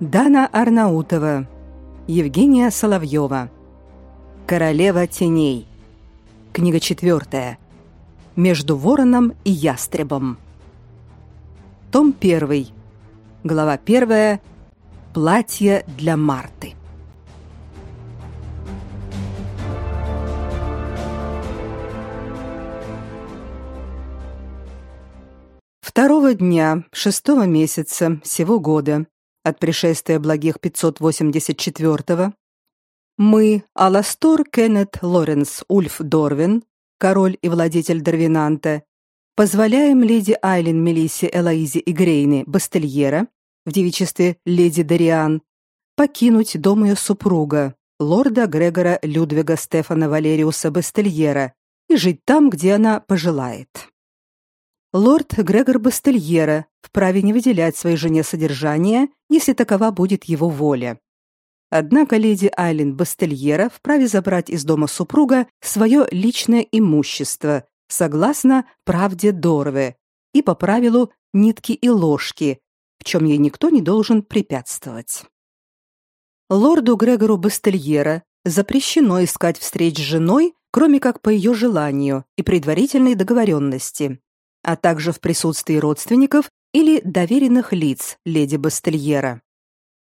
Дана Арнаутова. Евгения Соловьева. Королева теней. Книга четвертая. Между вороном и ястребом. Том первый. Глава первая. Платье для Марты. Второго дня шестого месяца сего года от пришествия благих 584-го мы, Аластор Кеннет Лоренс Ульф Дорвин, король и владетель Дарвинанта, позволяем леди Айлин Мелиссе Элоизе и Грейне Бастельера в девичестве леди Дариан покинуть дом ее супруга, лорда Грегора Людвига Стефана Валериуса Бастельера, и жить там, где она пожелает. Лорд Грегор Бастельера вправе не выделять своей жене содержание, если такова будет его воля. Однако леди Айлин Бастельера вправе забрать из дома супруга свое личное имущество, согласно правде Дорве и по правилу нитки и ложки, в чем ей никто не должен препятствовать. Лорду Грегору Бастельера запрещено искать встреч с женой, кроме как по ее желанию и предварительной договоренности, а также в присутствии родственников или доверенных лиц леди Бастельера.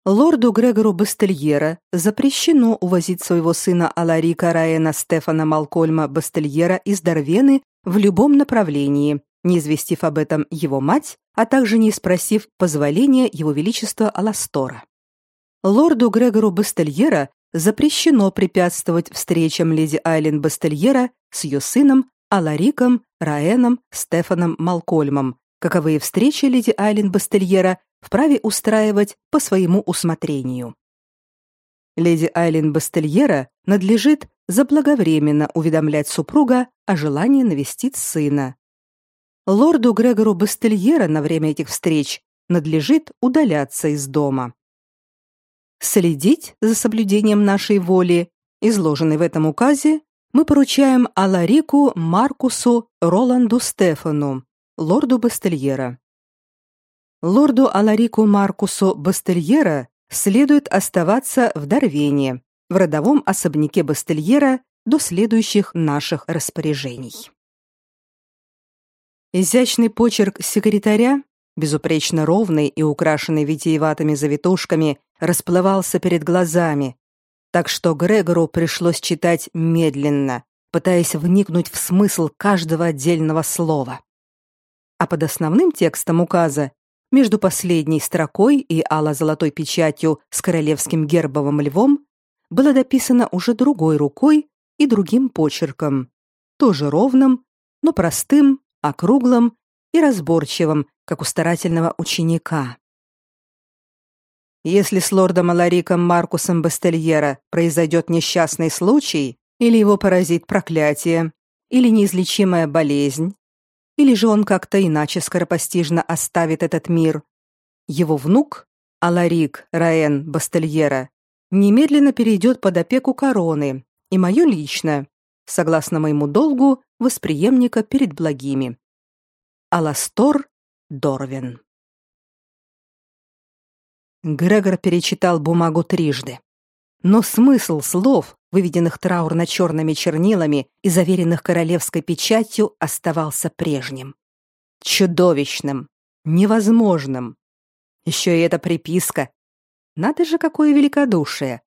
Лорду Грегору Бастельера запрещено увозить своего сына Аларика Раена Стефана Малкольма Бастельера из Дарвены в любом направлении, не известив об этом его мать, а также не спросив позволения его величества Аластора. Лорду Грегору Бастельера запрещено препятствовать встречам леди Айлен Бастельера с ее сыном Алариком Раэном Стефаном Малкольмом, каковые встречи леди Айлин Бастельера вправе устраивать по своему усмотрению. Леди Айлин Бастельера надлежит заблаговременно уведомлять супруга о желании навестить сына. Лорду Грегору Бастельера на время этих встреч надлежит удаляться из дома. Следить за соблюдением нашей воли, изложенной в этом указе, мы поручаем Аларику Маркусу Роланду Стефану, лорду Бастельера. Лорду Аларику Маркусу Бастельера следует оставаться в Дарвене, в родовом особняке Бастельера до следующих наших распоряжений. Изящный почерк секретаря, безупречно ровный и украшенный витиеватыми завитушками, расплывался перед глазами, так что Грегору пришлось читать медленно, пытаясь вникнуть в смысл каждого отдельного слова. А под основным текстом указа, между последней строкой и ало-золотой печатью с королевским гербовым львом, было дописано уже другой рукой и другим почерком, тоже ровным, но простым, округлым и разборчивым, как у старательного ученика. Если с лордом Алариком Маркусом Бастельера произойдет несчастный случай, или его поразит проклятие, или неизлечимая болезнь, или же он как-то иначе скоропостижно оставит этот мир, его внук, Аларик Раен Бастельера, немедленно перейдет под опеку короны, и мое лично, согласно моему долгу, восприемника перед благими. Аластор Дорвин Грегор перечитал бумагу трижды. Но смысл слов, выведенных траурно-черными чернилами и заверенных королевской печатью, оставался прежним. Чудовищным, невозможным. Еще и эта приписка. Надо же, какое великодушие.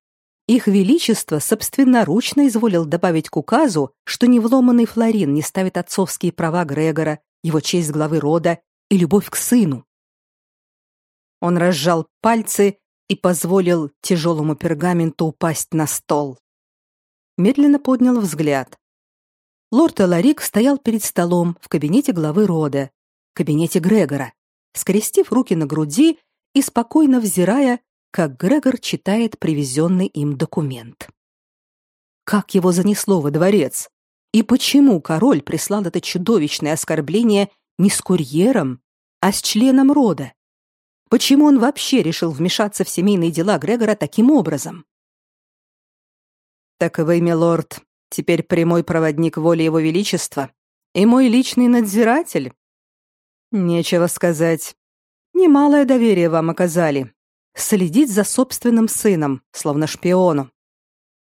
Их Величество собственноручно изволил добавить к указу, что невломанный флорин не ставит отцовские права Грегора, его честь главы рода и любовь к сыну. Он разжал пальцы и позволил тяжелому пергаменту упасть на стол. Медленно поднял взгляд. Лорд Эларик стоял перед столом в кабинете главы рода, кабинете Грегора, скрестив руки на груди и спокойно взирая, как Грегор читает привезенный им документ. Как его занесло во дворец? И почему король прислал это чудовищное оскорбление не с курьером, а с членом рода? Почему он вообще решил вмешаться в семейные дела Грегора таким образом? Так вы, милорд, теперь прямой проводник воли его величества и мой личный надзиратель. Нечего сказать. Немалое доверие вам оказали. следить за собственным сыном, словно шпионом.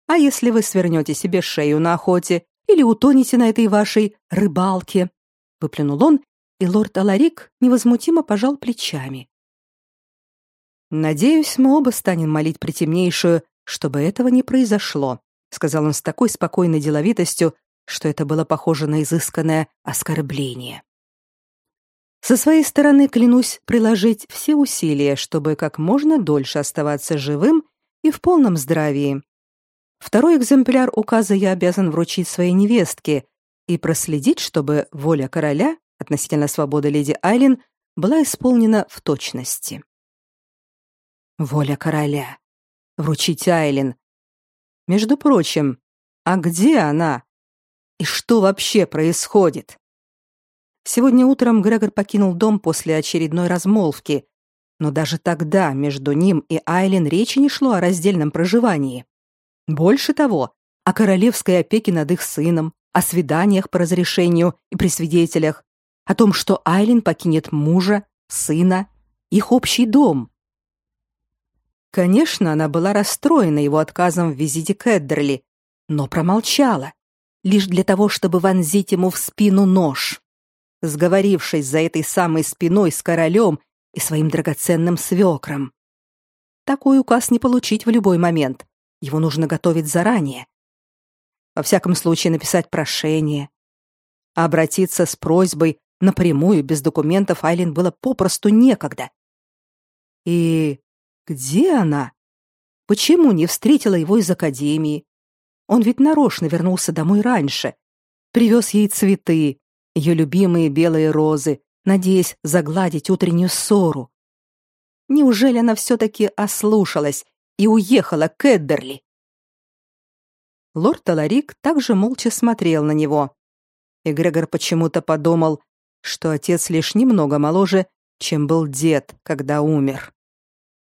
А если вы свернете себе шею на охоте или утонете на этой вашей рыбалке?» Выплюнул он, и лорд Аларик невозмутимо пожал плечами. «Надеюсь, мы оба станем молить притемнейшую, чтобы этого не произошло», сказал он с такой спокойной деловитостью, что это было похоже на изысканное оскорбление. Со своей стороны клянусь приложить все усилия, чтобы как можно дольше оставаться живым и в полном здравии. Второй экземпляр указа я обязан вручить своей невестке и проследить, чтобы воля короля относительно свободы леди Айлин была исполнена в точности. Воля короля. Вручить Айлин. Между прочим, а где она? И что вообще происходит? Сегодня утром Грегор покинул дом после очередной размолвки, но даже тогда между ним и Айлин речи не шло о раздельном проживании. Больше того, о королевской опеке над их сыном, о свиданиях по разрешению и при свидетелях, о том, что Айлин покинет мужа, сына, их общий дом. Конечно, она была расстроена его отказом в визите к Эддерли, но промолчала, лишь для того, чтобы вонзить ему в спину нож. Сговорившись за этой самой спиной с королем и своим драгоценным свекром. Такой указ не получить в любой момент. Его нужно готовить заранее. Во всяком случае, написать прошение. А обратиться с просьбой напрямую, без документов, Айлин было попросту некогда. И где она? Почему не встретила его из академии? Он ведь нарочно вернулся домой раньше. Привез ей цветы, ее любимые белые розы, надеясь загладить утреннюю ссору. Неужели она все-таки ослушалась и уехала к Эддерли. Лорд Таларик также молча смотрел на него. И Грегор почему-то подумал, что отец лишь немного моложе, чем был дед, когда умер.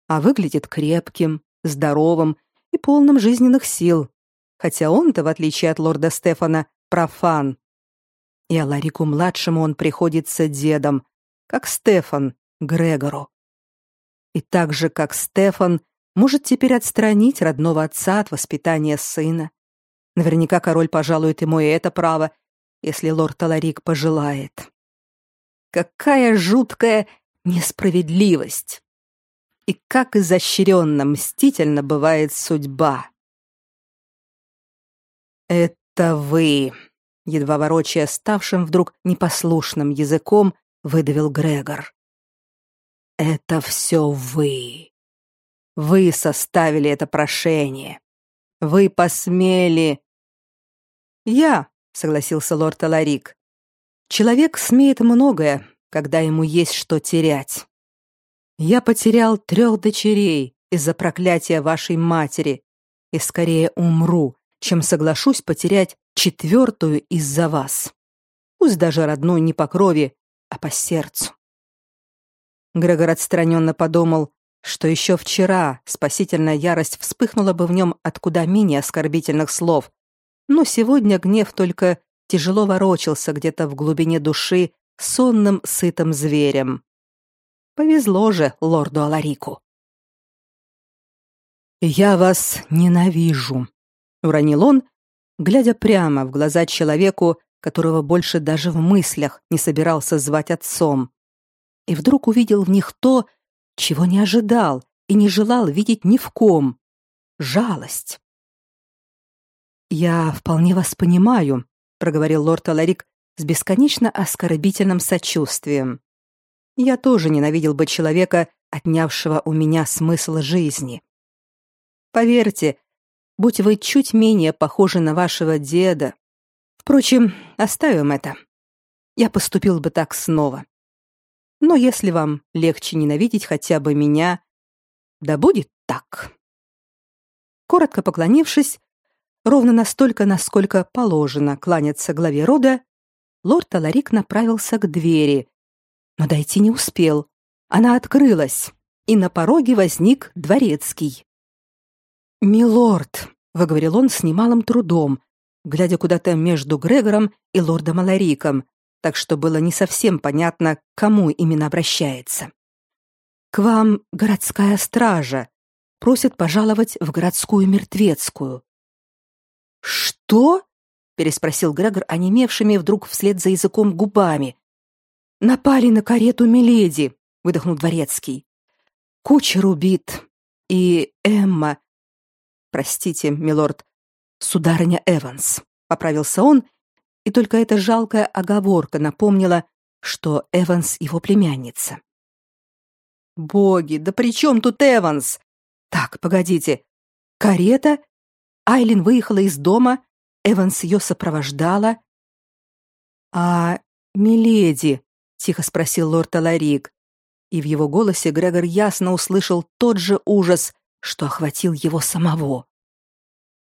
А выглядит крепким, здоровым и полным жизненных сил, хотя он-то, в отличие от лорда Стефана, профан. И Аларику-младшему он приходится дедом, как Стефан Грегору. И так же, как Стефан, может теперь отстранить родного отца от воспитания сына. Наверняка король пожалует ему и это право, если лорд Таларик пожелает. Какая жуткая несправедливость! И как изощренно, мстительно бывает судьба. «Это вы!» — едва ворочая ставшим вдруг непослушным языком, выдавил Грегор. «Это все вы!» Вы составили это прошение. Вы посмели. Я, согласился лорд Аларик. Человек смеет многое, когда ему есть что терять. Я потерял трех дочерей из-за проклятия вашей матери и скорее умру, чем соглашусь потерять четвертую из-за вас. Пусть даже родной не по крови, а по сердцу. Грегор отстраненно подумал, что еще вчера спасительная ярость вспыхнула бы в нем от куда менее оскорбительных слов, но сегодня гнев только тяжело ворочался где-то в глубине души сонным сытым зверем. Повезло же лорду Аларику. «Я вас ненавижу», — уронил он, глядя прямо в глаза человеку, которого больше даже в мыслях не собирался звать отцом. И вдруг увидел в них то, чего не ожидал и не желал видеть ни в ком. Жалость. «Я вполне вас понимаю», — проговорил лорд Аларик с бесконечно оскорбительным сочувствием. «Я тоже ненавидел бы человека, отнявшего у меня смысл жизни. Поверьте, будь вы чуть менее похожи на вашего деда. Впрочем, оставим это. Я поступил бы так снова. Но если вам легче ненавидеть хотя бы меня, да будет так. Коротко поклонившись, ровно настолько, насколько положено кланяться главе рода, лорд Таларик направился к двери, но дойти не успел. Она открылась, и на пороге возник дворецкий. «Милорд», — выговорил он с немалым трудом, глядя куда-то между Грегором и лордом Алариком, так что было не совсем понятно, к кому именно обращается. К вам городская стража. Просит пожаловать в городскую мертвецкую. Что? переспросил Грегор онемевшими вдруг вслед за языком губами. Напали на карету Миледи, выдохнул дворецкий. Кучер убит. И Эмма... Простите, милорд, сударыня Эванс, поправился он, и только эта жалкая оговорка напомнила, что Эванс его племянница. Боги, да при чем тут Эванс? Так, погодите. Карета? Айлин выехала из дома, Эванс ее сопровождала. А миледи, тихо спросил лорд Аларик, и в его голосе Грегор ясно услышал тот же ужас, что охватил его самого.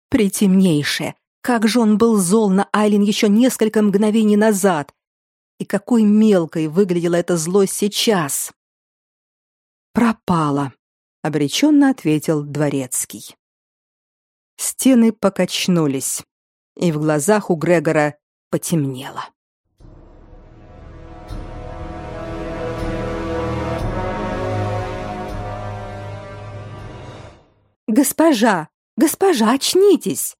Притемнейшее, как же он был зол на Айлин еще несколько мгновений назад, и какой мелкой выглядела эта злость сейчас. Пропала, обреченно ответил дворецкий. Стены покачнулись, и в глазах у Грегора потемнело. Госпожа, госпожа, очнитесь.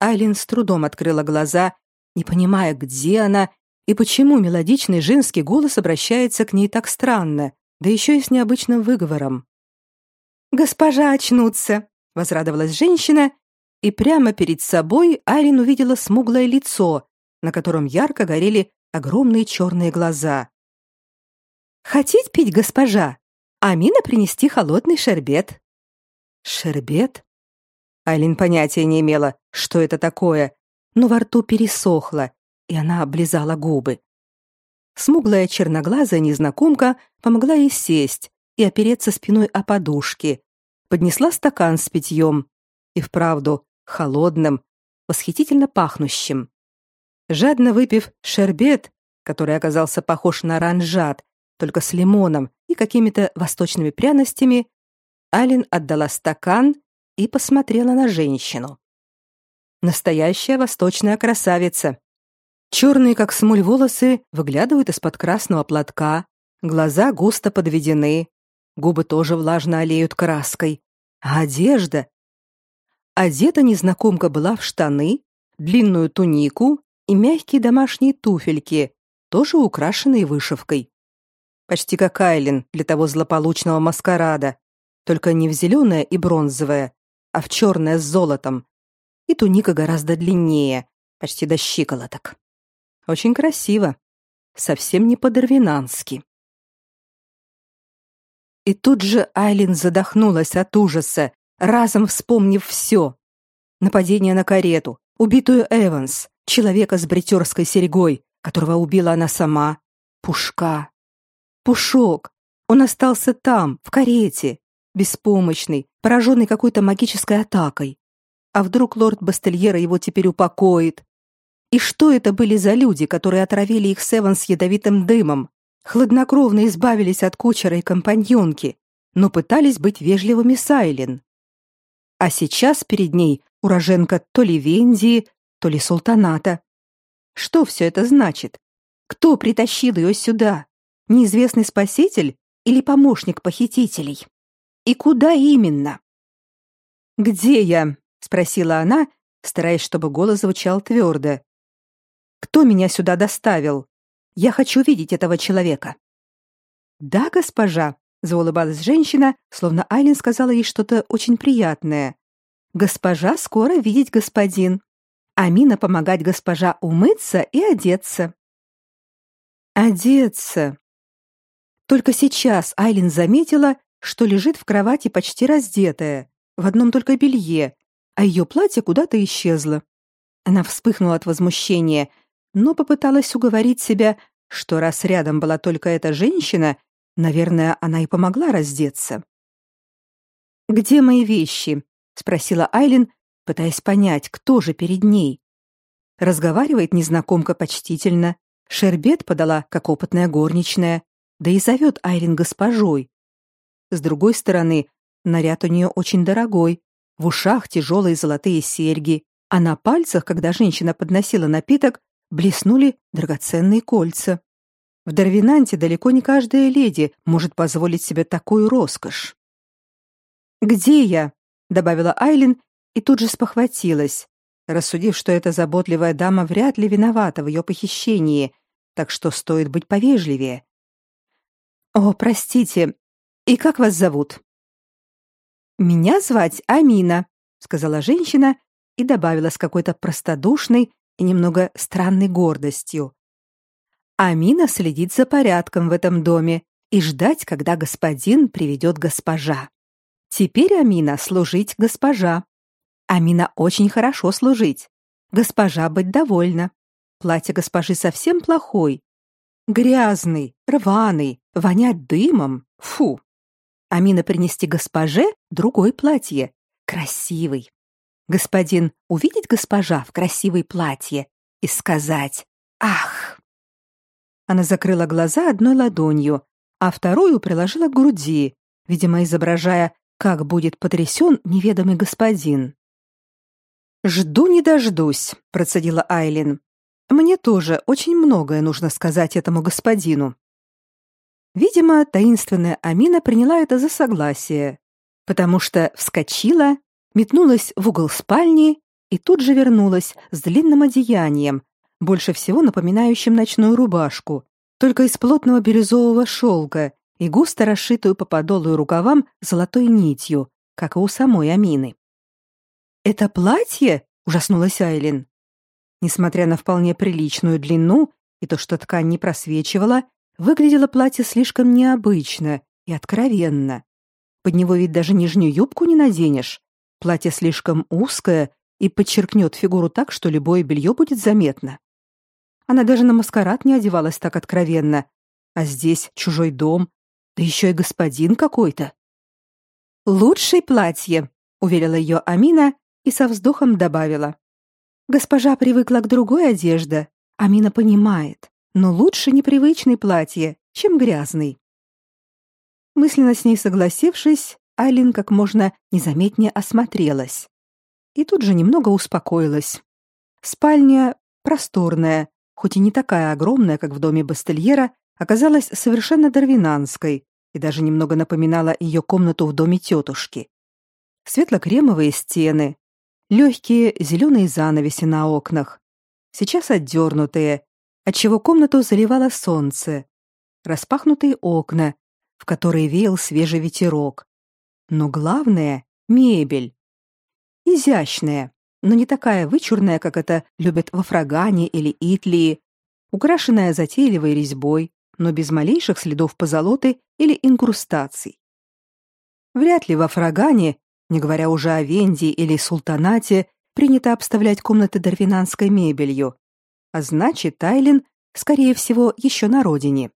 Айлин с трудом открыла глаза, не понимая, где она и почему мелодичный женский голос обращается к ней так странно, да еще и с необычным выговором. Госпожа очнуться, возрадовалась женщина, и прямо перед собой Айлин увидела смуглое лицо, на котором ярко горели огромные черные глаза. Хотите пить, госпожа? Амина принести холодный шербет. Шербет? Айлин понятия не имела, что это такое, но во рту пересохло, и она облизала губы. Смуглая черноглазая незнакомка помогла ей сесть и опереться спиной о подушки, поднесла стакан с питьем, и вправду холодным, восхитительно пахнущим. Жадно выпив шербет, который оказался похож на ранжат, только с лимоном и какими-то восточными пряностями, Алин отдала стакан и посмотрела на женщину. Настоящая восточная красавица. Черные, как смоль, волосы выглядывают из-под красного платка, глаза густо подведены, губы тоже влажно олеют краской. А одежда? Одета незнакомка была в штаны, длинную тунику и мягкие домашние туфельки, тоже украшенные вышивкой. Почти как Айлин для того злополучного маскарада, только не в зеленое и бронзовое, а в черное с золотом. И туника гораздо длиннее, почти до щиколоток. Очень красиво. Совсем не по-дарвинански. И тут же Айлин задохнулась от ужаса, разом вспомнив все. Нападение на карету, убитую Эванс, человека с бритерской серьгой, которого убила она сама, Пушка. Пушок. Он остался там, в карете, беспомощный, пораженный какой-то магической атакой. А вдруг лорд Бастельера его теперь упокоит? И что это были за люди, которые отравили их Севен с ядовитым дымом? Хладнокровно избавились от кучера и компаньонки, но пытались быть вежливыми с Айлин. А сейчас перед ней уроженка то ли Вензии, то ли султаната. Что все это значит? Кто притащил ее сюда? Неизвестный спаситель или помощник похитителей? И куда именно? Где я? спросила она, стараясь, чтобы голос звучал твердо. Кто меня сюда доставил? Я хочу видеть этого человека. Да, госпожа, заулыбалась женщина, словно Айлин сказала ей что-то очень приятное. Госпожа скоро видеть господин. Амина помогать госпожа умыться и одеться. Одеться. Только сейчас Айлин заметила, что лежит в кровати почти раздетая, в одном только белье, а ее платье куда-то исчезло. Она вспыхнула от возмущения, но попыталась уговорить себя, что раз рядом была только эта женщина, наверное, она и помогла раздеться. «Где мои вещи?» — спросила Айлин, пытаясь понять, кто же перед ней. Разговаривает незнакомка почтительно, шербет подала, как опытная горничная, да и зовет Айлин госпожой. С другой стороны, наряд у нее очень дорогой, в ушах тяжелые золотые серьги, а на пальцах, когда женщина подносила напиток, блеснули драгоценные кольца. В Дарвинанте далеко не каждая леди может позволить себе такую роскошь. Где я? добавила Айлин и тут же спохватилась, рассудив, что эта заботливая дама вряд ли виновата в ее похищении, так что стоит быть повежливее. О, простите. И как вас зовут? Меня звать Амина, сказала женщина и добавила с какой-то простодушной и немного странной гордостью. Амина следит за порядком в этом доме и ждать, когда господин приведет госпожа. Теперь Амина служить госпожа. Амина очень хорошо служить. Госпожа быть довольна. Платье госпожи совсем плохой. Грязный, рваный, вонять дымом. Фу. Амина принести госпоже другое платье, красивый. Господин увидеть госпожа в красивой платье и сказать: "Ах!" Она закрыла глаза одной ладонью, а вторую приложила к груди, видимо, изображая, как будет потрясен неведомый господин. Жду не дождусь, процедила Айлин. Мне тоже очень многое нужно сказать этому господину. Видимо, таинственная Амина приняла это за согласие, потому что вскочила, метнулась в угол спальни и тут же вернулась с длинным одеянием, больше всего напоминающим ночную рубашку, только из плотного бирюзового шелка и густо расшитую по подолу и рукавам золотой нитью, как и у самой Амины. «Это платье?» — ужаснулась Айлин. Несмотря на вполне приличную длину и то, что ткань не просвечивала, выглядело платье слишком необычно и откровенно. Под него ведь даже нижнюю юбку не наденешь. Платье слишком узкое и подчеркнет фигуру так, что любое белье будет заметно. Она даже на маскарад не одевалась так откровенно. А здесь чужой дом, да еще и господин какой-то. «Лучшее платье», — уверила ее Амина и со вздохом добавила. «Госпожа привыкла к другой одежде. Амина понимает, но лучше непривычное платье, чем грязный». Мысленно с ней согласившись, Айлин как можно незаметнее осмотрелась. И тут же немного успокоилась. Спальня просторная, хоть и не такая огромная, как в доме Бастельера, оказалась совершенно дарвинанской и даже немного напоминала ее комнату в доме тетушки. Светло-кремовые стены, легкие зеленые занавеси на окнах, сейчас отдернутые, отчего комнату заливало солнце, распахнутые окна, в которые веял свежий ветерок. Но главное — мебель. Изящная, но не такая вычурная, как это любят во Фрагане или Итлии, украшенная затейливой резьбой, но без малейших следов позолоты или инкрустаций. Вряд ли во Фрагане, не говоря уже о Венде или Султанате, принято обставлять комнаты дарвинанской мебелью, а значит, Тайлин, скорее всего, еще на родине.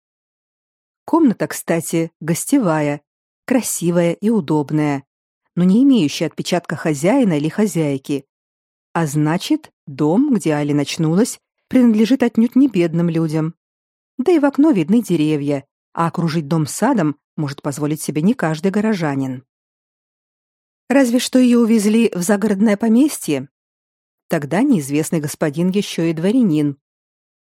Комната, кстати, гостевая, красивая и удобная, но не имеющая отпечатка хозяина или хозяйки, а значит, дом, где Али очнулась, принадлежит отнюдь не бедным людям. Да и в окно видны деревья, а окружить дом садом может позволить себе не каждый горожанин. Разве что ее увезли в загородное поместье. Тогда неизвестный господин еще и дворянин.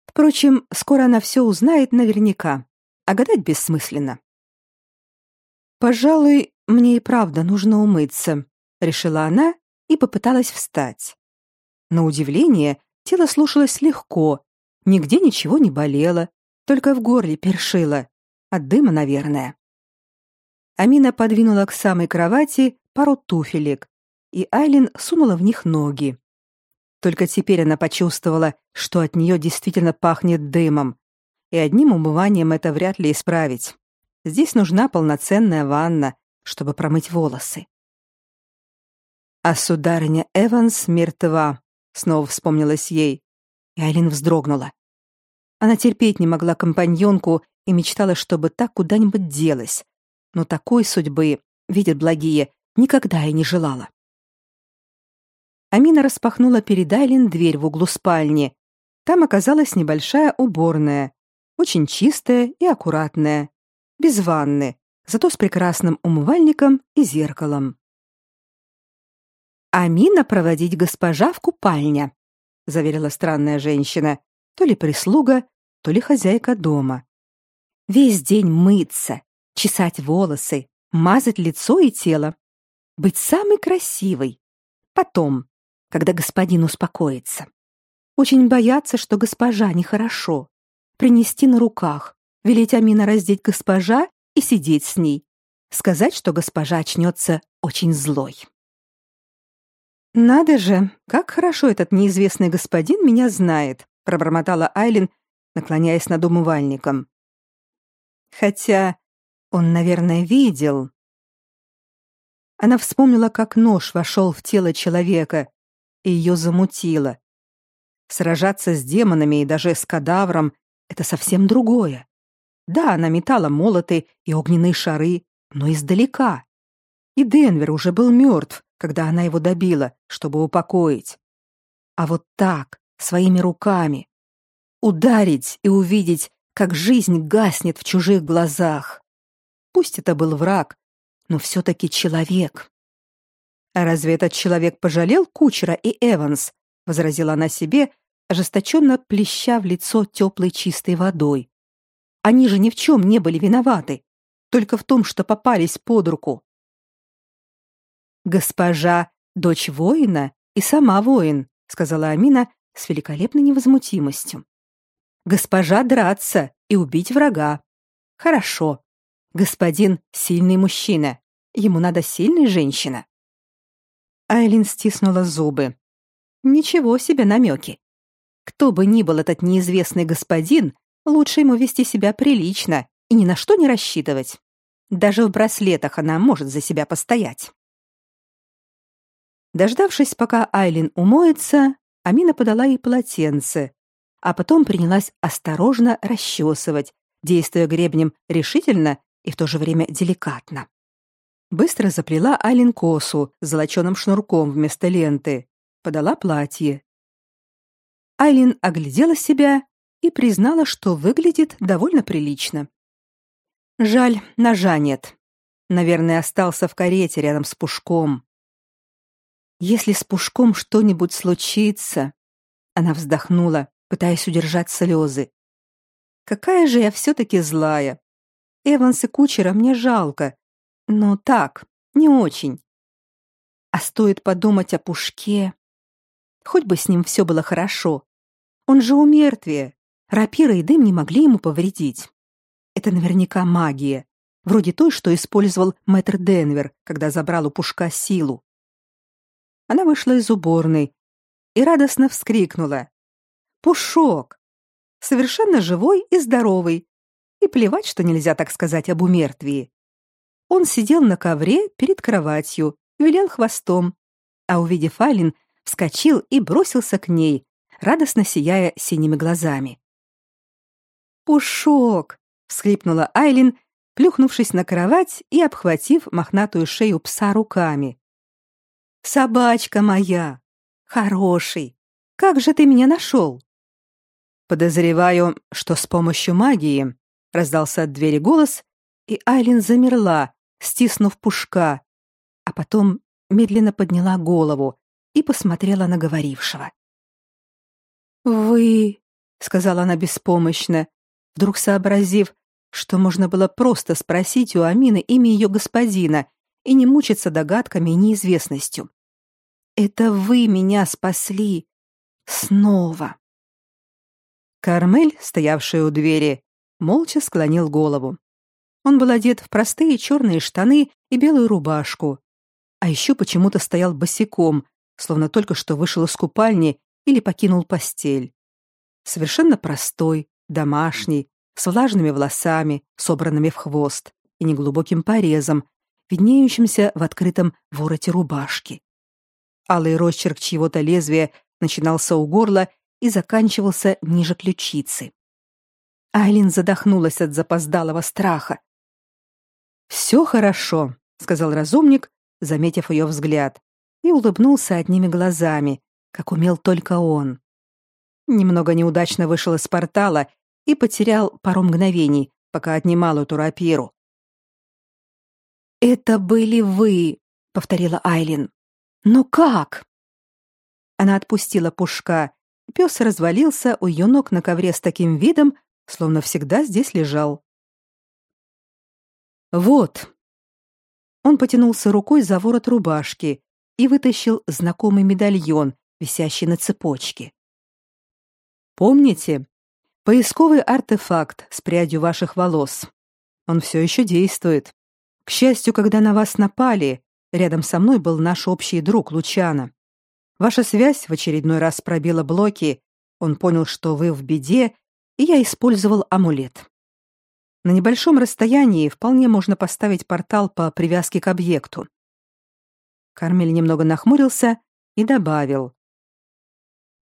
Впрочем, скоро она все узнает наверняка, а гадать бессмысленно. «Пожалуй, мне и правда нужно умыться», — решила она и попыталась встать. На удивление, тело слушалось легко, нигде ничего не болело, только в горле першило. От дыма, наверное. Амина подвинула к самой кровати пару туфелек, и Айлин сунула в них ноги. Только теперь она почувствовала, что от нее действительно пахнет дымом, и одним умыванием это вряд ли исправить. Здесь нужна полноценная ванна, чтобы промыть волосы. А сударыня Эванс мертва, снова вспомнилось ей, и Айлин вздрогнула. Она терпеть не могла компаньонку и мечтала, чтобы так куда-нибудь делась, но такой судьбы, видят благие, никогда и не желала. Амина распахнула перед Айлин дверь в углу спальни. Там оказалась небольшая уборная, очень чистая и аккуратная, без ванны, зато с прекрасным умывальником и зеркалом. Амина проводить госпожа в купальня, заверила странная женщина, то ли прислуга, то ли хозяйка дома, Весь день мыться, чесать волосы, мазать лицо и тело. Быть самой красивой. Потом, когда господин успокоится. Очень бояться, что госпожа нехорошо. Принести на руках, велеть Амина раздеть госпожа и сидеть с ней. Сказать, что госпожа очнется очень злой. «Надо же, как хорошо этот неизвестный господин меня знает», пробормотала Айлин, наклоняясь над умывальником. Хотя он, наверное, видел. Она вспомнила, как нож вошел в тело человека, и ее замутило. Сражаться с демонами и даже с кадавром — это совсем другое. Да, она метала молоты и огненные шары, но издалека. И Денвер уже был мертв, когда она его добила, чтобы упокоить. А вот так, своими руками. Ударить и увидеть, как жизнь гаснет в чужих глазах. Пусть это был враг, но все-таки человек. А разве этот человек пожалел Кучера и Эванс? возразила она себе, ожесточенно плеща в лицо теплой чистой водой. Они же ни в чем не были виноваты, только в том, что попались под руку. Госпожа — дочь воина и сама воин, сказала Амина с великолепной невозмутимостью. Госпожа драться и убить врага. Хорошо. Господин сильный мужчина. Ему надо сильная женщина. Айлин стиснула зубы. Ничего себе намеки. Кто бы ни был этот неизвестный господин, лучше ему вести себя прилично и ни на что не рассчитывать. Даже в браслетах она может за себя постоять. Дождавшись, пока Айлин умоется, Амина подала ей полотенце, а потом принялась осторожно расчесывать, действуя гребнем решительно и в то же время деликатно. Быстро заплела Айлин косу с золоченым шнурком вместо ленты, подала платье. Айлин оглядела себя и признала, что выглядит довольно прилично. Жаль, ножа нет. Наверное, остался в карете рядом с Пушком. Если с Пушком что-нибудь случится, она вздохнула, пытаясь удержать слезы. Какая же я все-таки злая. Эванс и Кучера мне жалко, но так, не очень. А стоит подумать о Пушке. Хоть бы с ним все было хорошо. Он же у мертвия. Рапира и дым не могли ему повредить. Это наверняка магия, вроде той, что использовал мэтр Денвер, когда забрал у Пушка силу. Она вышла из уборной и радостно вскрикнула. «Пушок! Совершенно живой и здоровый. И плевать, что нельзя так сказать об умертвии. Он сидел на ковре перед кроватью, вилял хвостом, а, увидев Алин, вскочил и бросился к ней, радостно сияя синими глазами. «Пушок!» — всхлипнула Айлин, плюхнувшись на кровать и обхватив мохнатую шею пса руками. Собачка моя, хороший, как же ты меня нашел?» Подозреваю, что с помощью магии, раздался от двери голос, и Айлин замерла, стиснув пушка, а потом медленно подняла голову и посмотрела на говорившего. Вы, сказала она беспомощно, вдруг сообразив, что можно было просто спросить у Амины имя ее господина и не мучиться догадками и неизвестностью. Это вы меня спасли. Снова. Кармель, стоявший у двери, молча склонил голову. Он был одет в простые черные штаны и белую рубашку, а еще почему-то стоял босиком, словно только что вышел из купальни или покинул постель. Совершенно простой, домашний, с влажными волосами, собранными в хвост, и неглубоким порезом, виднеющимся в открытом вороте рубашки. Алый росчерк чьего-то лезвия начинался у горла и заканчивался ниже ключицы. Айлин задохнулась от запоздалого страха. «Все хорошо», — сказал разумник, заметив ее взгляд, и улыбнулся одними глазами, как умел только он. Немного неудачно вышел из портала и потерял пару мгновений, пока отнимал эту рапиру. «Это были вы», — повторила Айлин. Но как? Она отпустила пушка. Пес развалился у ее ног на ковре с таким видом, словно всегда здесь лежал. Вот. Он потянулся рукой за ворот рубашки и вытащил знакомый медальон, висящий на цепочке. Помните? Поисковый артефакт с прядью ваших волос. Он все еще действует. К счастью, когда на вас напали, рядом со мной был наш общий друг Лучана. Ваша связь в очередной раз пробила блоки. Он понял, что вы в беде, и я использовал амулет. На небольшом расстоянии вполне можно поставить портал по привязке к объекту. Кармель немного нахмурился и добавил: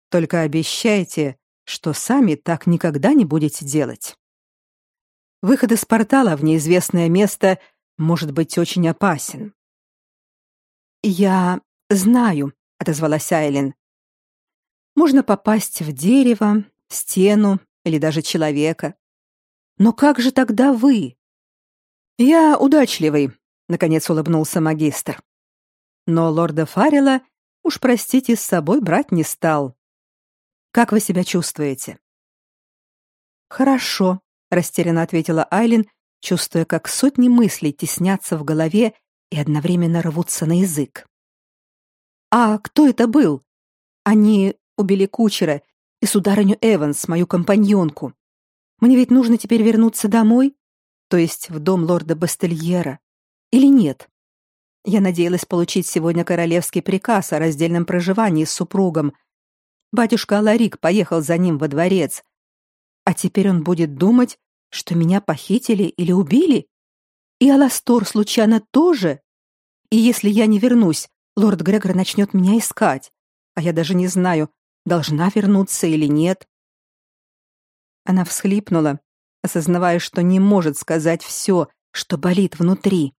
Только обещайте, что сами так никогда не будете делать. Выход из портала в неизвестное место может быть очень опасен. Я знаю, отозвалась Айлин. Можно попасть в дерево, стену или даже человека. Но как же тогда вы? Я удачливый, наконец улыбнулся магистр. Но лорда Фаррелла, уж простите, с собой брать не стал. Как вы себя чувствуете? Хорошо, растерянно ответила Айлин, чувствуя, как сотни мыслей теснятся в голове и одновременно рвутся на язык. А кто это был? Они убили кучера и сударыню Эванс, мою компаньонку. Мне ведь нужно теперь вернуться домой, то есть в дом лорда Бастельера, или нет? Я надеялась получить сегодня королевский приказ о раздельном проживании с супругом. Батюшка Аларик поехал за ним во дворец. А теперь он будет думать, что меня похитили или убили? И Аластор случайно тоже? И если я не вернусь, лорд Грегор начнет меня искать, а я даже не знаю, должна вернуться или нет. Она всхлипнула, осознавая, что не может сказать все, что болит внутри.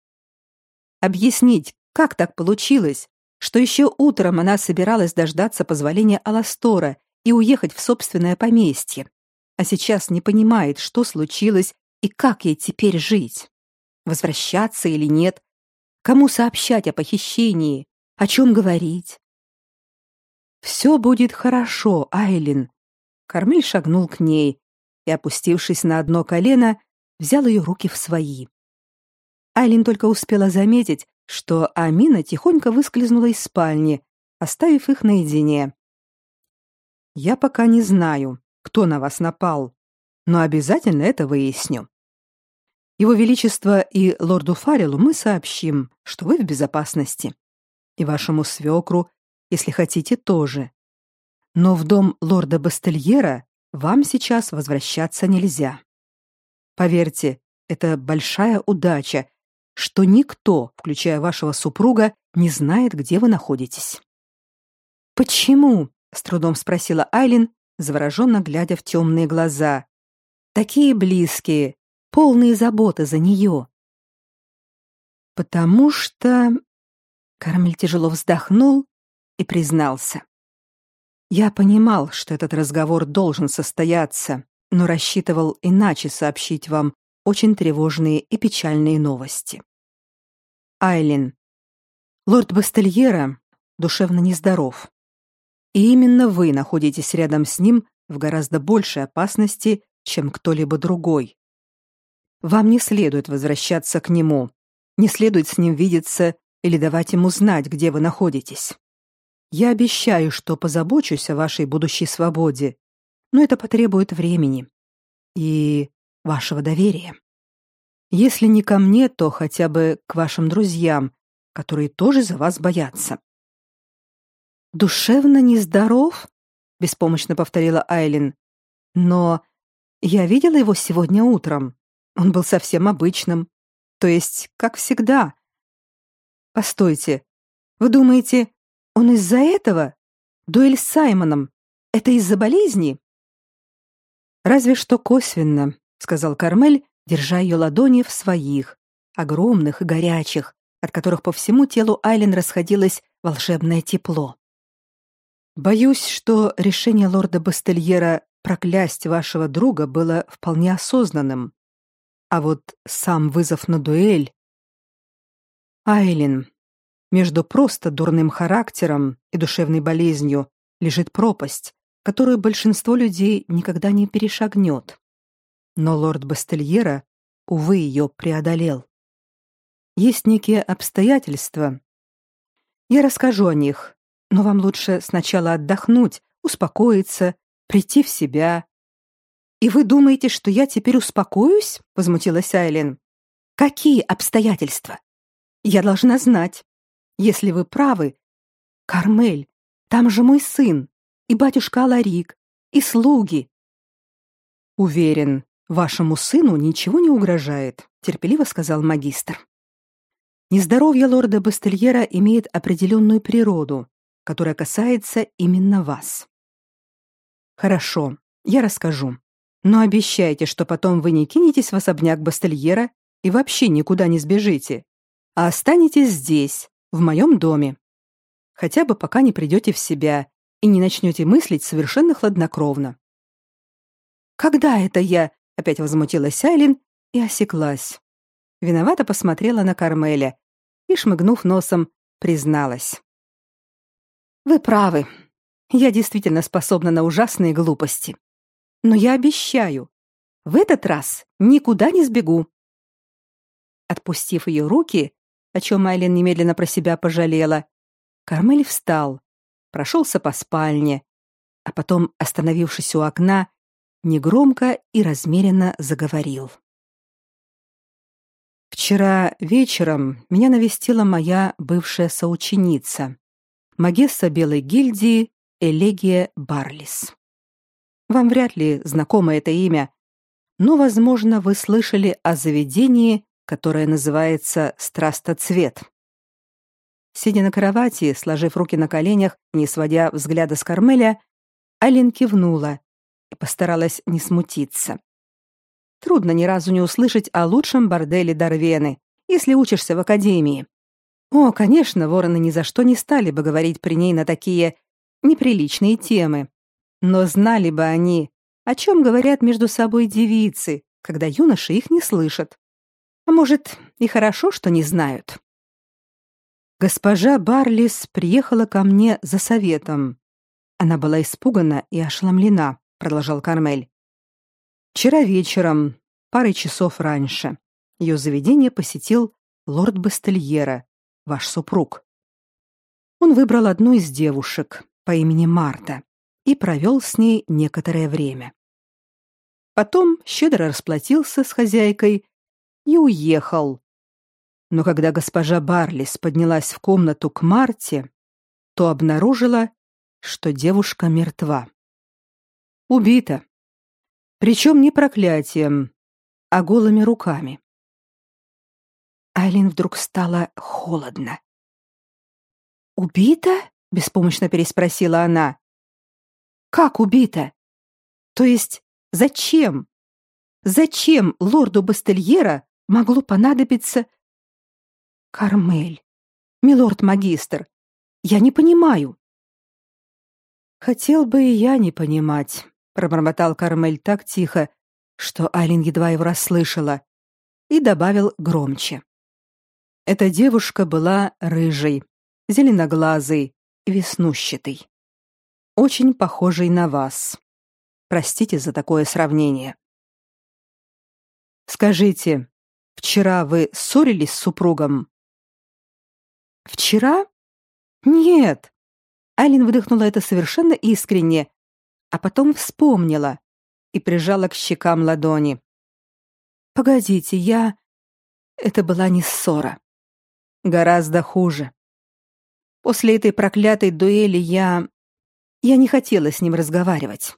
Объяснить, как так получилось, что еще утром она собиралась дождаться позволения Аластора и уехать в собственное поместье, а сейчас не понимает, что случилось и как ей теперь жить. Возвращаться или нет? Кому сообщать о похищении? О чем говорить? «Все будет хорошо, Айлин». Кармель шагнул к ней, и, опустившись на одно колено, взял ее руки в свои. Айлин только успела заметить, что Амина тихонько выскользнула из спальни, оставив их наедине. «Я пока не знаю, кто на вас напал, но обязательно это выясню. Его Величество и лорду Фарелу мы сообщим, что вы в безопасности. И вашему свекру, если хотите, тоже. Но в дом лорда Бастельера вам сейчас возвращаться нельзя. Поверьте, это большая удача, что никто, включая вашего супруга, не знает, где вы находитесь. Почему? с трудом спросила Айлин, завороженно глядя в темные глаза. Такие близкие, полные заботы за нее. Потому что Кармель тяжело вздохнул и признался: я понимал, что этот разговор должен состояться, но рассчитывал иначе сообщить вам очень тревожные и печальные новости. Айлин. Лорд Бастельера душевно нездоров. И именно вы находитесь рядом с ним в гораздо большей опасности, чем кто-либо другой. Вам не следует возвращаться к нему, не следует с ним видеться или давать ему знать, где вы находитесь. Я обещаю, что позабочусь о вашей будущей свободе, но это потребует времени и вашего доверия. Если не ко мне, то хотя бы к вашим друзьям, которые тоже за вас боятся. Душевно нездоров? беспомощно повторила Айлин. Но я видела его сегодня утром. Он был совсем обычным, то есть, как всегда. Постойте. Вы думаете, он из-за этого? Дуэль с Саймоном. Это из-за болезни? Разве что косвенно, сказал Кармель, держа ее ладони в своих, огромных и горячих, от которых по всему телу Айлен расходилось волшебное тепло. Боюсь, что решение лорда Бастельера проклясть вашего друга было вполне осознанным. А вот сам вызов на дуэль Айлин, между просто дурным характером и душевной болезнью лежит пропасть, которую большинство людей никогда не перешагнет. Но лорд Бастельера, увы, ее преодолел. есть некие обстоятельства. Я расскажу о них, но вам лучше сначала отдохнуть, успокоиться, прийти в себя. И вы думаете, что я теперь успокоюсь? возмутилась Айлин. Какие обстоятельства? Я должна знать. Если вы правы, Кармель, там же мой сын и батюшка Аларик, и слуги. Уверен, вашему сыну ничего не угрожает, терпеливо сказал магистр. Нездоровье лорда Бастельера имеет определенную природу, которая касается именно вас. Хорошо, я расскажу. Но обещайте, что потом вы не кинетесь в особняк Бастельера и вообще никуда не сбежите, а останетесь здесь, в моем доме. Хотя бы пока не придете в себя и не начнете мыслить совершенно хладнокровно. Когда это я? Опять возмутилась Айлин и осеклась. Виновато посмотрела на Кармеля и, шмыгнув носом, призналась. «Вы правы. Я действительно способна на ужасные глупости. Но я обещаю, в этот раз никуда не сбегу». Отпустив ее руки, о чем Айлин немедленно про себя пожалела, Кармель встал, прошелся по спальне, а потом, остановившись у окна, негромко и размеренно заговорил. Вчера вечером меня навестила моя бывшая соученица, магесса Белой гильдии Элегия Барлис. Вам вряд ли знакомо это имя, но, возможно, вы слышали о заведении, которое называется Страстоцвет. Сидя на кровати, сложив руки на коленях, не сводя взгляда с Кармеля, Алин кивнула и постаралась не смутиться. Трудно ни разу не услышать о лучшем борделе Дарвены, если учишься в академии. О, конечно, вороны ни за что не стали бы говорить при ней на такие неприличные темы. Но знали бы они, о чем говорят между собой девицы, когда юноши их не слышат. А может, и хорошо, что не знают. Госпожа Барлис приехала ко мне за советом. Она была испугана и ошеломлена, продолжал Кармель. Вчера вечером, парой часов раньше, ее заведение посетил лорд Бастельера, ваш супруг. Он выбрал одну из девушек по имени Марта и провел с ней некоторое время. Потом щедро расплатился с хозяйкой и уехал. Но когда госпожа Барлис поднялась в комнату к Марте, то обнаружила, что девушка мертва. Убита. Причем не проклятием, а голыми руками. Айлин вдруг стало холодно. «Убита?» — беспомощно переспросила она. «Как убита? То есть зачем? Зачем лорду Бастельера могло понадобиться...» «Кармель, милорд-магистр, я не понимаю». «Хотел бы и я не понимать», пробормотал Кармель так тихо, что Айлин едва его расслышала, и добавил громче. Эта девушка была рыжей, зеленоглазой, веснущатой. Очень похожей на вас. Простите за такое сравнение. Скажите, вчера вы ссорились с супругом? Вчера? Нет. Айлин выдохнула это совершенно искренне, а потом вспомнила и прижала к щекам ладони. Погодите, я это была не ссора. Гораздо хуже. После этой проклятой дуэли я я не хотела с ним разговаривать.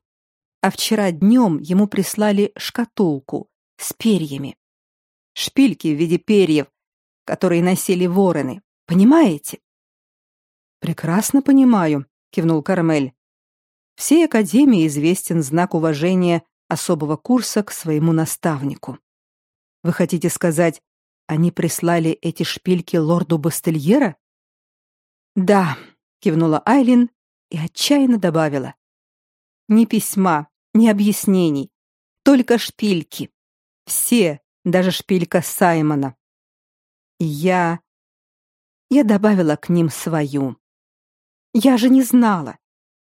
А вчера днем ему прислали шкатулку с перьями. Шпильки в виде перьев, которые носили вороны. Понимаете? Прекрасно понимаю, кивнул Кармель всей академии известен знак уважения особого курса к своему наставнику. Вы хотите сказать, они прислали эти шпильки лорду Бастельера? Да, кивнула Айлин и отчаянно добавила: ни письма, ни объяснений, только шпильки. Все, даже шпилька Саймона. И я я добавила к ним свою. Я же не знала.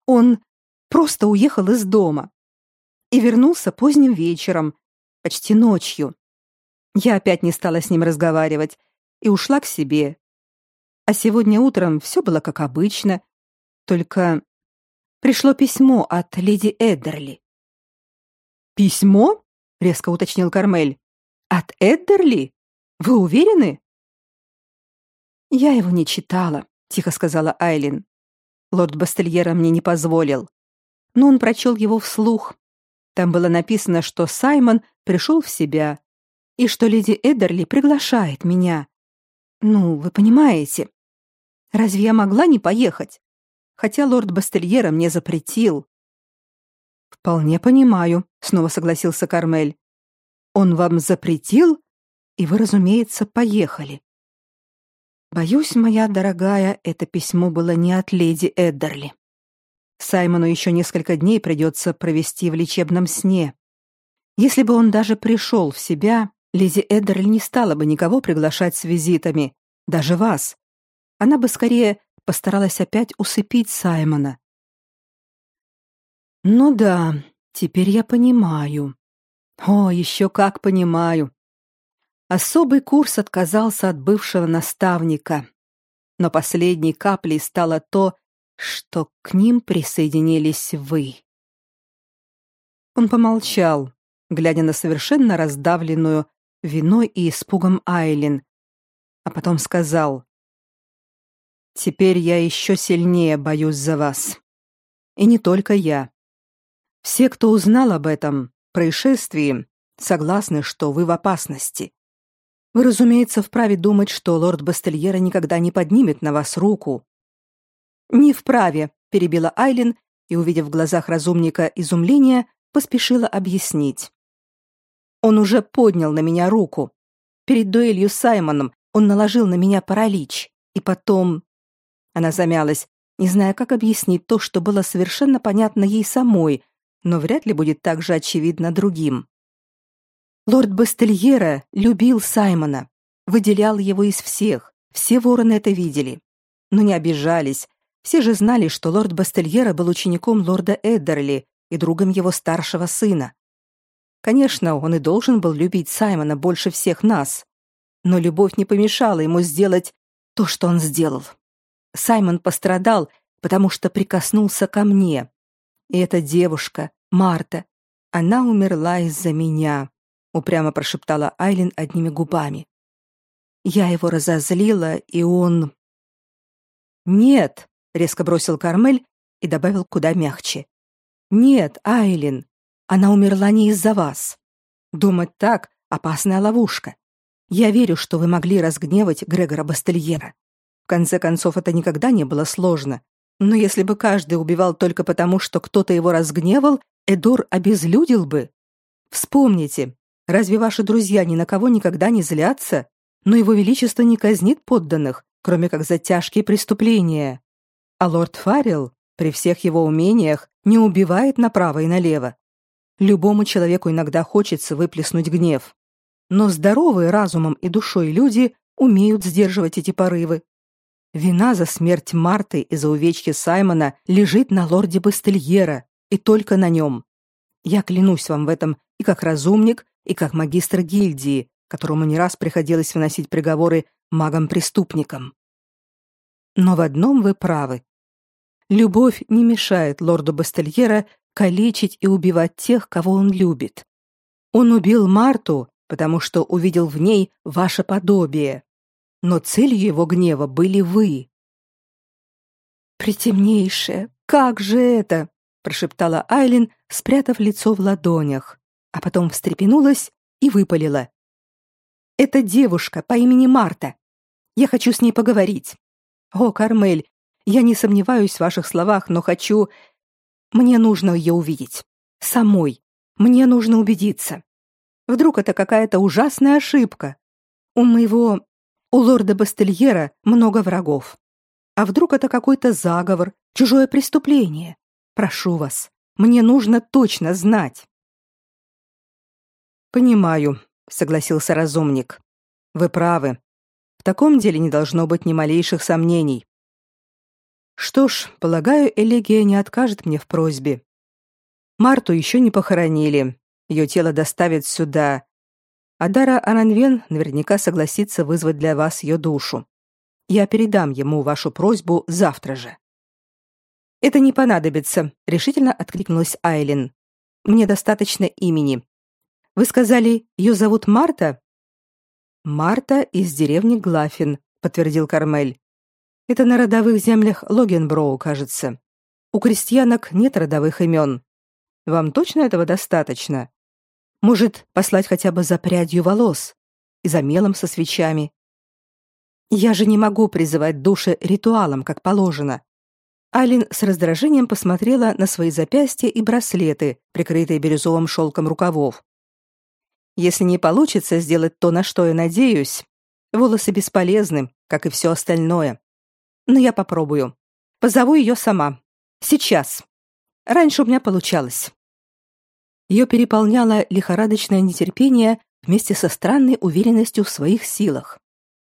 Он просто уехал из дома и вернулся поздним вечером, почти ночью. Я опять не стала с ним разговаривать, и ушла к себе. А сегодня утром все было как обычно, только пришло письмо от леди Эддерли. Письмо? резко уточнил Кармель. От Эддерли? Вы уверены? Я его не читала, тихо сказала Айлин. Лорд Бастельера мне не позволил. Но он прочел его вслух. Там было написано, что Саймон пришел в себя и что леди Эддерли приглашает меня. Ну, вы понимаете. Разве я могла не поехать? Хотя лорд Бастельера мне запретил. Вполне понимаю, снова согласился Кармель. Он вам запретил, и вы, разумеется, поехали. Боюсь, моя дорогая, это письмо было не от леди Эддерли. Саймону еще несколько дней придется провести в лечебном сне. Если бы он даже пришел в себя, леди Эддерли не стала бы никого приглашать с визитами, даже вас. Она бы скорее постаралась опять усыпить Саймона. Ну да, теперь я понимаю. О, еще как понимаю. Особый курс отказался от бывшего наставника. Но последней каплей стало то, что к ним присоединились вы. Он помолчал, глядя на совершенно раздавленную виной и испугом Айлин, а потом сказал: Теперь я еще сильнее боюсь за вас. И не только я. Все, кто узнал об этом происшествии, согласны, что вы в опасности. Вы, разумеется, вправе думать, что лорд Бастельера никогда не поднимет на вас руку. Не вправе, перебила Айлин и, увидев в глазах разумника изумление, поспешила объяснить. Он уже поднял на меня руку. Перед дуэлью с Саймоном он наложил на меня паралич, и потом она замялась, не зная, как объяснить то, что было совершенно понятно ей самой, но вряд ли будет так же очевидно другим. Лорд Бастельера любил Саймона, выделял его из всех. Все вороны это видели, но не обижались. Все же знали, что лорд Бастельера был учеником лорда Эддерли и другом его старшего сына. Конечно, он и должен был любить Саймона больше всех нас, но любовь не помешала ему сделать то, что он сделал. Саймон пострадал, потому что прикоснулся ко мне. И эта девушка, Марта, она умерла из-за меня, упрямо прошептала Айлин одними губами. Я его разозлила, и он Нет, резко бросил Кармель и добавил куда мягче. Нет, Айлин, она умерла не из-за вас. Думать так опасная ловушка. Я верю, что вы могли разгневать Грегора Бастельера. В конце концов, это никогда не было сложно. Но если бы каждый убивал только потому, что кто-то его разгневал, Эдор обезлюдил бы. Вспомните, разве ваши друзья ни на кого никогда не злятся? Но его величество не казнит подданных, кроме как за тяжкие преступления. А лорд Фаррелл, при всех его умениях, не убивает направо и налево. Любому человеку иногда хочется выплеснуть гнев. Но здоровые разумом и душой люди умеют сдерживать эти порывы. Вина за смерть Марты и за увечье Саймона лежит на лорде Бастельера, и только на нем. Я клянусь вам в этом и как разумник, и как магистр гильдии, которому не раз приходилось выносить приговоры магам-преступникам. Но в одном вы правы. Любовь не мешает лорду Бастельера калечить и убивать тех, кого он любит. Он убил Марту, потому что увидел в ней ваше подобие, но целью его гнева были вы. Притемнейшее, как же это, прошептала Айлин, спрятав лицо в ладонях, а потом встрепенулась и выпалила: "Это девушка по имени Марта. Я хочу с ней поговорить. О, Кармель, я не сомневаюсь в ваших словах, но хочу мне нужно ее увидеть самой. Мне нужно убедиться. Вдруг это какая-то ужасная ошибка. У моего у лорда Бастельера много врагов. А вдруг это какой-то заговор, чужое преступление? Прошу вас, мне нужно точно знать. Понимаю, согласился разумник. Вы правы. В таком деле не должно быть ни малейших сомнений. Что ж, полагаю, Элегия не откажет мне в просьбе. Марту еще не похоронили. Ее тело доставят сюда. Адара Аранвен наверняка согласится вызвать для вас ее душу. Я передам ему вашу просьбу завтра же. Это не понадобится, решительно откликнулась Айлин. Мне достаточно имени. Вы сказали, ее зовут Марта? Марта из деревни Глафин, подтвердил Кармель. Это на родовых землях Логенброу, кажется. У крестьянок нет родовых имен. Вам точно этого достаточно? Может, послать хотя бы за прядью волос и за мелом со свечами? Я же не могу призывать души ритуалом, как положено. Алин с раздражением посмотрела на свои запястья и браслеты, прикрытые бирюзовым шелком рукавов. Если не получится сделать то, на что я надеюсь, волосы бесполезны, как и все остальное. Но я попробую. Позову ее сама. Сейчас. Раньше у меня получалось. Ее переполняло лихорадочное нетерпение вместе со странной уверенностью в своих силах.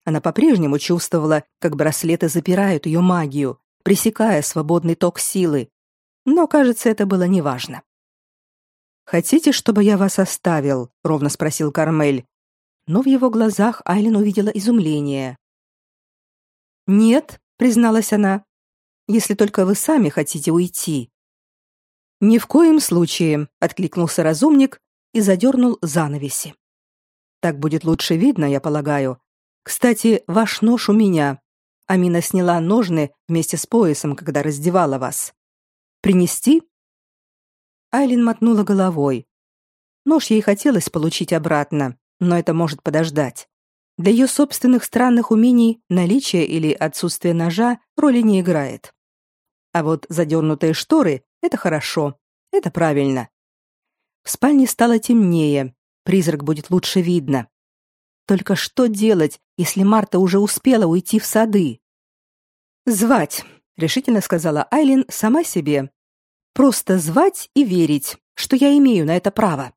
Она по-прежнему чувствовала, как браслеты запирают ее магию, пресекая свободный ток силы. Но, кажется, это было неважно. «Хотите, чтобы я вас оставил?» — ровно спросил Кармель. Но в его глазах Айлин увидела изумление. «Нет», — призналась она, — «если только вы сами хотите уйти». Ни в коем случае, откликнулся разумник и задернул занавеси. Так будет лучше видно, я полагаю. Кстати, ваш нож у меня. Амина сняла ножны вместе с поясом, когда раздевала вас. Принести? Айлин мотнула головой. Нож ей хотелось получить обратно, но это может подождать. Для ее собственных странных умений наличие или отсутствие ножа роли не играет. А вот задернутые шторы это хорошо. Это правильно. В спальне стало темнее. Призрак будет лучше видно. Только что делать, если Марта уже успела уйти в сады? Звать, решительно сказала Айлин сама себе. Просто звать и верить, что я имею на это право.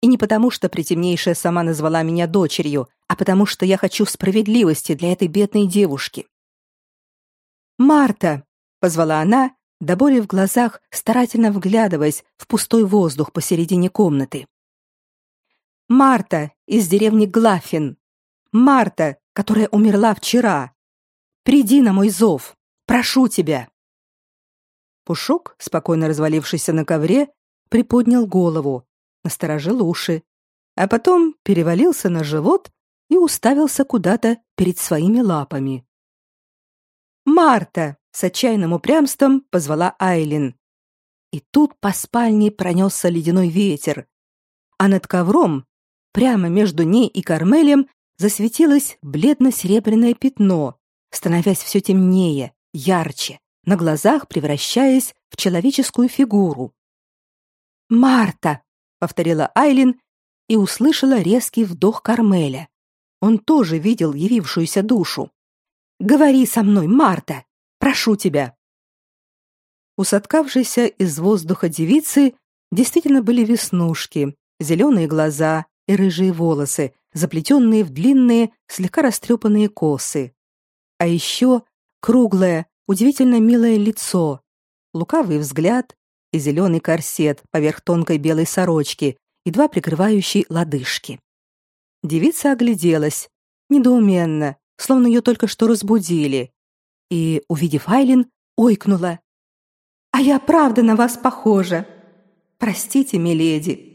И не потому, что притемнейшая сама назвала меня дочерью, а потому что я хочу справедливости для этой бедной девушки. Марта, позвала она до боли в глазах, старательно вглядываясь в пустой воздух посередине комнаты. Марта из деревни Глафин. Марта, которая умерла вчера. Приди на мой зов. Прошу тебя. Пушок, спокойно развалившийся на ковре, приподнял голову, насторожил уши, а потом перевалился на живот и уставился куда-то перед своими лапами. Марта, с отчаянным упрямством позвала Айлин. И тут по спальне пронесся ледяной ветер, а над ковром, прямо между ней и Кармелем, засветилось бледно-серебряное пятно, становясь все темнее, ярче, на глазах превращаясь в человеческую фигуру. «Марта!» — повторила Айлин и услышала резкий вдох Кармеля. Он тоже видел явившуюся душу. «Говори со мной, Марта!» Прошу тебя. У из воздуха девицы действительно были веснушки, зеленые глаза и рыжие волосы, заплетенные в длинные, слегка растрепанные косы. А еще круглое, удивительно милое лицо, лукавый взгляд и зеленый корсет поверх тонкой белой сорочки, едва прикрывающей лодыжки. Девица огляделась, недоуменно, словно ее только что разбудили, и, увидев Айлин, ойкнула. «А я правда на вас похожа. Простите, миледи».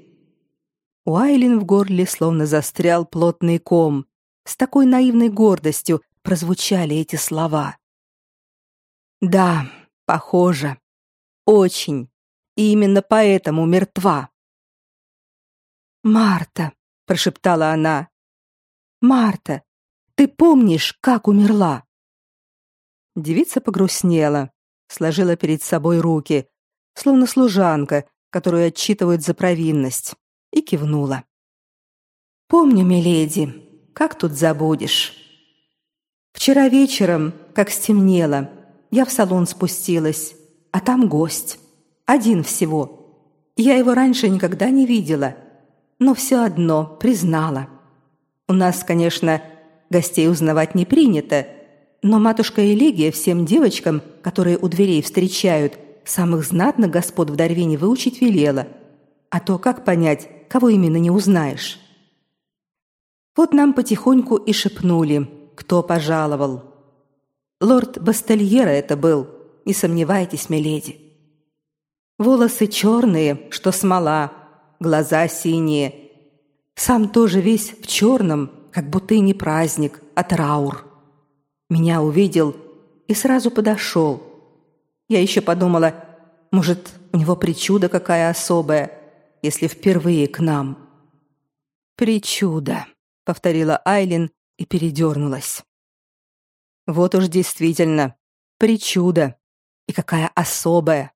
У Айлин в горле словно застрял плотный ком. С такой наивной гордостью прозвучали эти слова. «Да, похоже. Очень. И именно поэтому мертва». «Марта», — прошептала она. «Марта, ты помнишь, как умерла?» Девица погрустнела, сложила перед собой руки, словно служанка, которую отчитывают за провинность, и кивнула. Помню, миледи, как тут забудешь? Вчера вечером, как стемнело, я в салон спустилась, а там гость, один всего. Я его раньше никогда не видела, но все одно признала. У нас, конечно, гостей узнавать не принято, но матушка Элегия всем девочкам, которые у дверей встречают, самых знатных господ в Дарвине выучить велела. А то как понять, кого именно не узнаешь? Вот нам потихоньку и шепнули, кто пожаловал. Лорд Бастельера это был, не сомневайтесь, миледи. Волосы черные, что смола, глаза синие. Сам тоже весь в черном, как будто и не праздник, а траур. Меня увидел и сразу подошел. Я еще подумала, может, у него причуда какая особая, если впервые к нам. Причуда, повторила Айлин и передернулась. Вот уж действительно, причуда. И какая особая.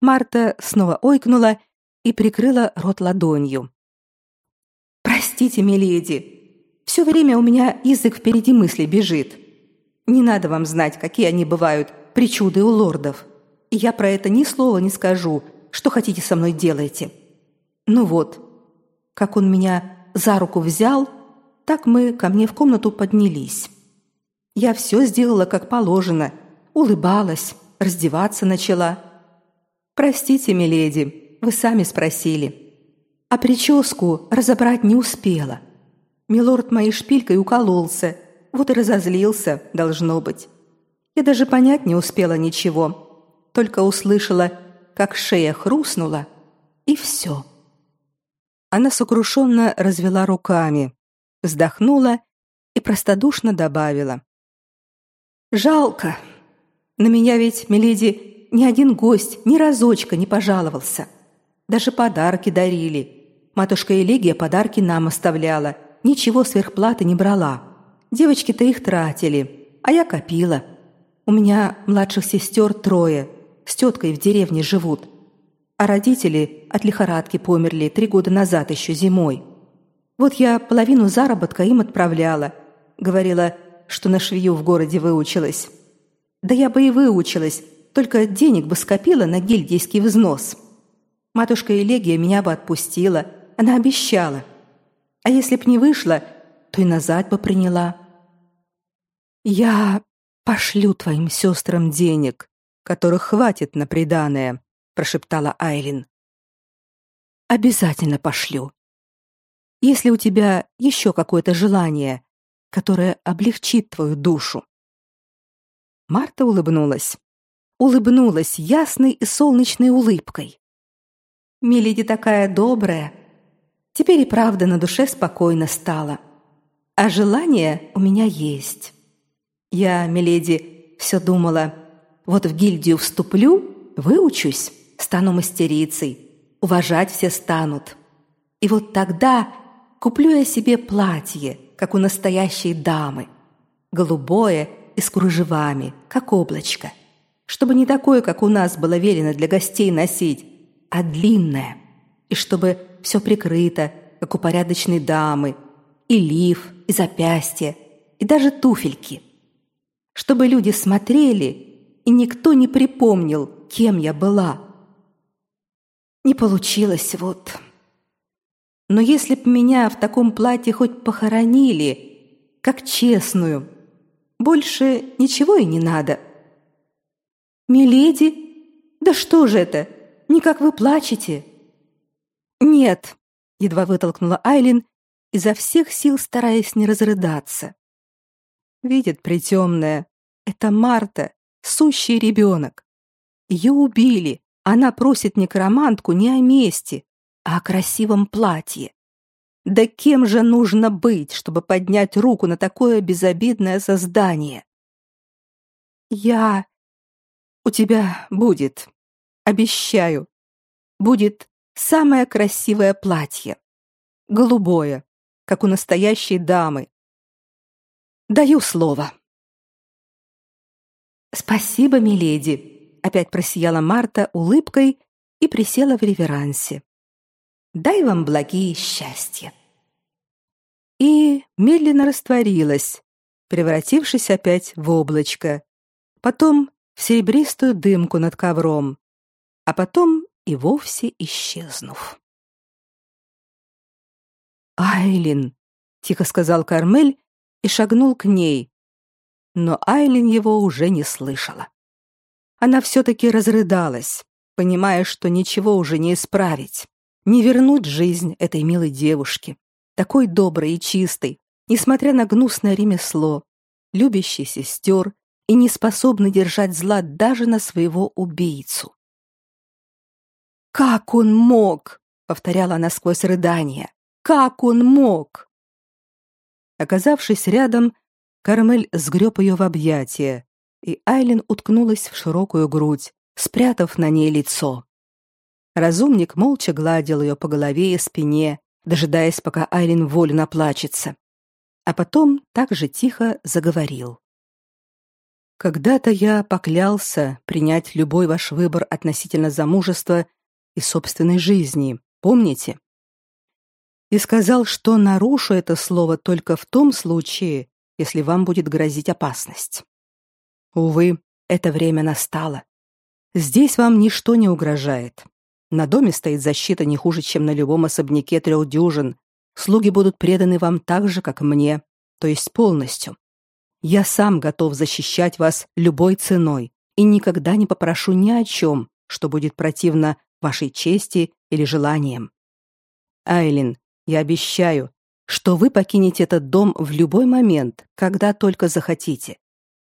Марта снова ойкнула и прикрыла рот ладонью. Простите, миледи. Все время у меня язык впереди мысли бежит. Не надо вам знать, какие они бывают, причуды у лордов. И я про это ни слова не скажу. Что хотите со мной делайте. Ну вот, как он меня за руку взял, так мы ко мне в комнату поднялись. Я все сделала как положено, улыбалась, раздеваться начала. Простите, миледи, вы сами спросили. А прическу разобрать не успела. Милорд моей шпилькой укололся, вот и разозлился, должно быть. Я даже понять не успела ничего, только услышала, как шея хрустнула, и все. Она сокрушенно развела руками, вздохнула и простодушно добавила. «Жалко. На меня ведь, миледи, ни один гость ни разочка не пожаловался. Даже подарки дарили. Матушка Элегия подарки нам оставляла, ничего сверхплаты не брала. Девочки-то их тратили, а я копила. У меня младших сестер трое, с теткой в деревне живут а родители от лихорадки померли три года назад еще зимой. Вот я половину заработка им отправляла. Говорила, что на швею в городе выучилась. Да я бы и выучилась, только денег бы скопила на гильдейский взнос. Матушка Элегия меня бы отпустила, она обещала. А если б не вышла, то и назад бы приняла. Я пошлю твоим сестрам денег, которых хватит на приданое, прошептала Айлин. Обязательно пошлю. Если у тебя еще какое-то желание, которое облегчит твою душу. Марта улыбнулась. Улыбнулась ясной и солнечной улыбкой. Миледи такая добрая. Теперь и правда на душе спокойно стало. А желание у меня есть. Я, миледи, все думала, вот в гильдию вступлю, выучусь, стану мастерицей, уважать все станут. И вот тогда куплю я себе платье, как у настоящей дамы, голубое и с кружевами, как облачко, чтобы не такое, как у нас было велено для гостей носить, а длинное, и чтобы все прикрыто, как у порядочной дамы, и лиф, и запястье, и даже туфельки. Чтобы люди смотрели, и никто не припомнил, кем я была – не получилось вот. Но если б меня в таком платье хоть похоронили, как честную, больше ничего и не надо. Миледи, да что же это? Никак вы плачете? Нет, едва вытолкнула Айлин, изо всех сил стараясь не разрыдаться. Видит притемная, это Марта, сущий ребенок. Ее убили, она просит некромантку не о месте, а о красивом платье. Да кем же нужно быть, чтобы поднять руку на такое безобидное создание? Я... У тебя будет, обещаю, будет самое красивое платье. Голубое, как у настоящей дамы. Даю слово. Спасибо, миледи, опять просияла Марта улыбкой и присела в реверансе. Дай вам благие счастья. И медленно растворилась, превратившись опять в облачко, потом в серебристую дымку над ковром, а потом и вовсе исчезнув. Айлин, тихо сказал Кармель и шагнул к ней, но Айлин его уже не слышала она все-таки разрыдалась, понимая, что ничего уже не исправить, не вернуть жизнь этой милой девушке, такой добрый и чистый, несмотря на гнусное ремесло, любящий сестер и не способный держать зла даже на своего убийцу. «Как он мог?» — повторяла она сквозь рыдания. «Как он мог?» Оказавшись рядом, Кармель сгреб ее в объятия, и Айлин уткнулась в широкую грудь, спрятав на ней лицо. Разумник молча гладил ее по голове и спине, дожидаясь, пока Айлин волю наплачется. А потом так же тихо заговорил. «Когда-то я поклялся принять любой ваш выбор относительно замужества и собственной жизни, помните? И сказал, что нарушу это слово только в том случае, если вам будет грозить опасность. Увы, это время настало. Здесь вам ничто не угрожает. На доме стоит защита не хуже, чем на любом особняке трех дюжин. Слуги будут преданы вам так же, как мне, то есть полностью. Я сам готов защищать вас любой ценой и никогда не попрошу ни о чем, что будет противно вашей чести или желаниям. Айлин, я обещаю, что вы покинете этот дом в любой момент, когда только захотите.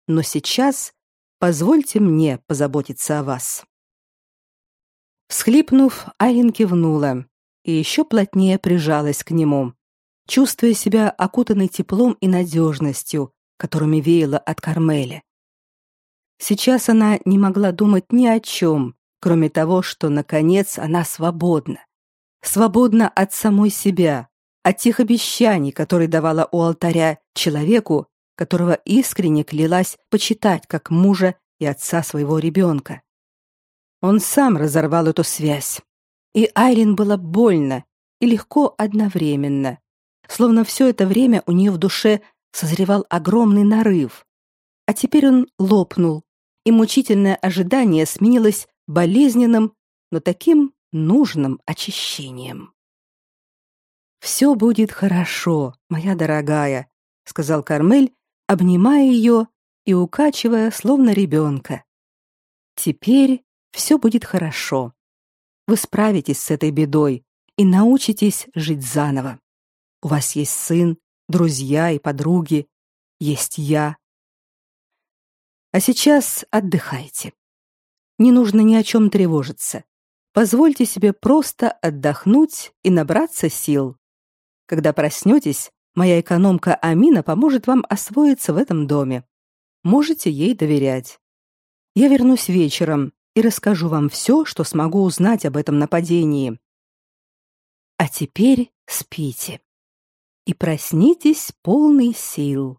Но сейчас позвольте мне позаботиться о вас. Всхлипнув, Айлин кивнула и еще плотнее прижалась к нему, чувствуя себя окутанной теплом и надежностью, которыми веяло от Кармеля. Сейчас она не могла думать ни о чем, кроме того, что, наконец, она свободна. Свободна от самой себя, от тех обещаний, которые давала у алтаря человеку, которого искренне клялась почитать как мужа и отца своего ребенка. Он сам разорвал эту связь. И Айрин было больно и легко одновременно, словно все это время у нее в душе созревал огромный нарыв. А теперь он лопнул, и мучительное ожидание сменилось болезненным, но таким нужным очищением. «Все будет хорошо, моя дорогая», — сказал Кармель, обнимая ее и укачивая, словно ребенка. «Теперь все будет хорошо. Вы справитесь с этой бедой и научитесь жить заново. У вас есть сын, друзья и подруги, есть я. А сейчас отдыхайте. Не нужно ни о чем тревожиться. Позвольте себе просто отдохнуть и набраться сил. Когда проснетесь, моя экономка Амина поможет вам освоиться в этом доме. Можете ей доверять. Я вернусь вечером, и расскажу вам все, что смогу узнать об этом нападении. А теперь спите и проснитесь полный сил.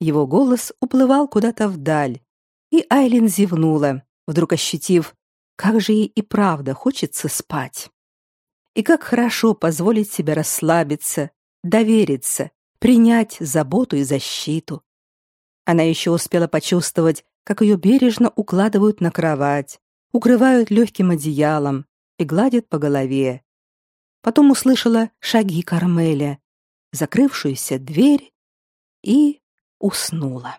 Его голос уплывал куда-то вдаль, и Айлин зевнула, вдруг ощутив, как же ей и правда хочется спать. И как хорошо позволить себе расслабиться, довериться, принять заботу и защиту. Она еще успела почувствовать, как ее бережно укладывают на кровать, укрывают легким одеялом и гладят по голове. Потом услышала шаги Кармеля, закрывшуюся дверь и уснула.